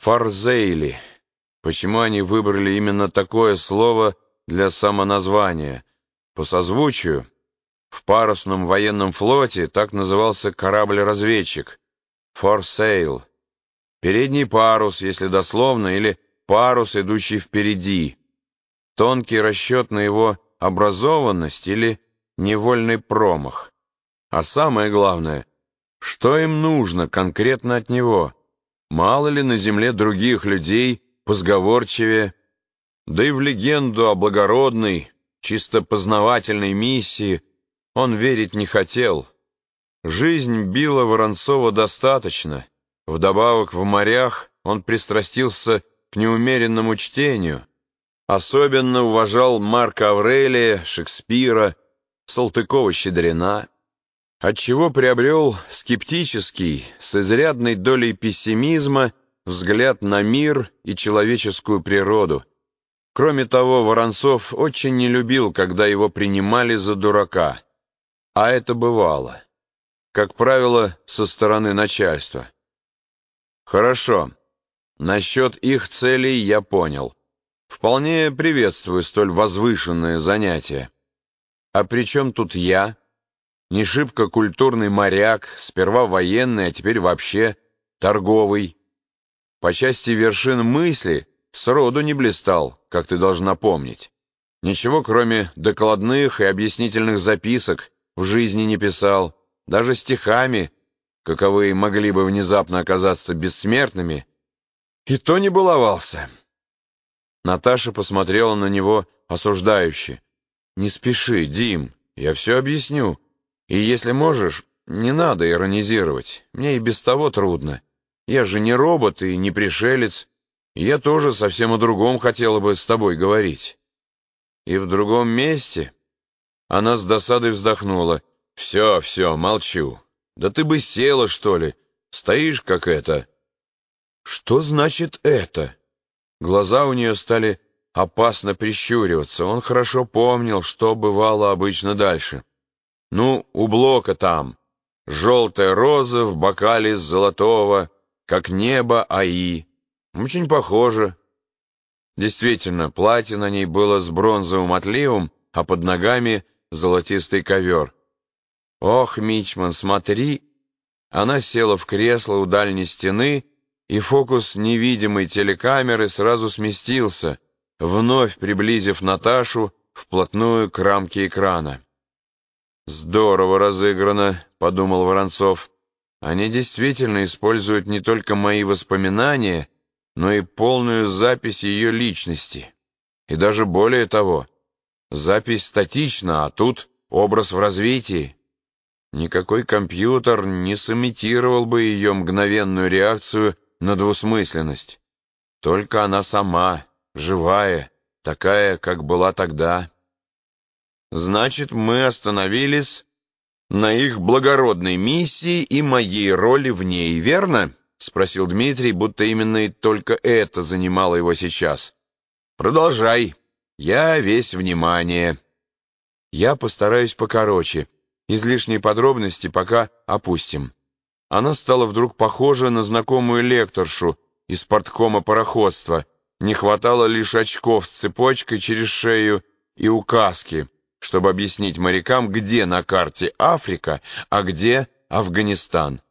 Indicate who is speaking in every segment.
Speaker 1: Фарзейли. Почему они выбрали именно такое слово для самоназвания? По созвучию, в парусном военном флоте так назывался корабль-разведчик. Форсейл. Передний парус, если дословно, или парус, идущий впереди. Тонкий расчет на его образованность или невольный промах. А самое главное, что им нужно конкретно от него? Мало ли на земле других людей позговорчивее, да и в легенду о благородной, чисто познавательной миссии он верить не хотел. Жизнь била Воронцова достаточно. Вдобавок в морях он пристрастился к неумеренному чтению. Особенно уважал Марка Аврелия, Шекспира, Салтыкова-Щедрина отчего приобрел скептический, с изрядной долей пессимизма, взгляд на мир и человеческую природу. Кроме того, Воронцов очень не любил, когда его принимали за дурака. А это бывало. Как правило, со стороны начальства. Хорошо. Насчет их целей я понял. Вполне приветствую столь возвышенное занятие. А при чем тут я? Не шибко культурный моряк, сперва военный, а теперь вообще торговый. По части вершин мысли сроду не блистал, как ты должна помнить. Ничего, кроме докладных и объяснительных записок, в жизни не писал. Даже стихами, каковые могли бы внезапно оказаться бессмертными, и то не баловался. Наташа посмотрела на него осуждающе. «Не спеши, Дим, я все объясню». И если можешь, не надо иронизировать. Мне и без того трудно. Я же не робот и не пришелец. Я тоже совсем о другом хотела бы с тобой говорить. И в другом месте? Она с досадой вздохнула. Все, все, молчу. Да ты бы села, что ли? Стоишь, как это. Что значит это? Глаза у нее стали опасно прищуриваться. Он хорошо помнил, что бывало обычно дальше. Ну, у Блока там. Желтая роза в бокале с золотого, как небо АИ. Очень похоже. Действительно, платье на ней было с бронзовым отливом, а под ногами золотистый ковер. Ох, Мичман, смотри! Она села в кресло у дальней стены, и фокус невидимой телекамеры сразу сместился, вновь приблизив Наташу вплотную к рамке экрана. «Здорово разыграно», — подумал Воронцов. «Они действительно используют не только мои воспоминания, но и полную запись ее личности. И даже более того, запись статична, а тут образ в развитии. Никакой компьютер не сымитировал бы ее мгновенную реакцию на двусмысленность. Только она сама, живая, такая, как была тогда». Значит, мы остановились на их благородной миссии и моей роли в ней, верно? Спросил Дмитрий, будто именно и только это занимало его сейчас. Продолжай. Я весь внимание. Я постараюсь покороче. Излишние подробности пока опустим. Она стала вдруг похожа на знакомую лекторшу из порткома пароходства. Не хватало лишь очков с цепочкой через шею и указки чтобы объяснить морякам, где на карте Африка, а где Афганистан.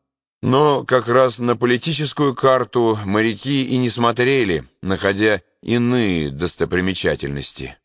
Speaker 1: Но как раз на политическую карту моряки и не смотрели, находя иные достопримечательности.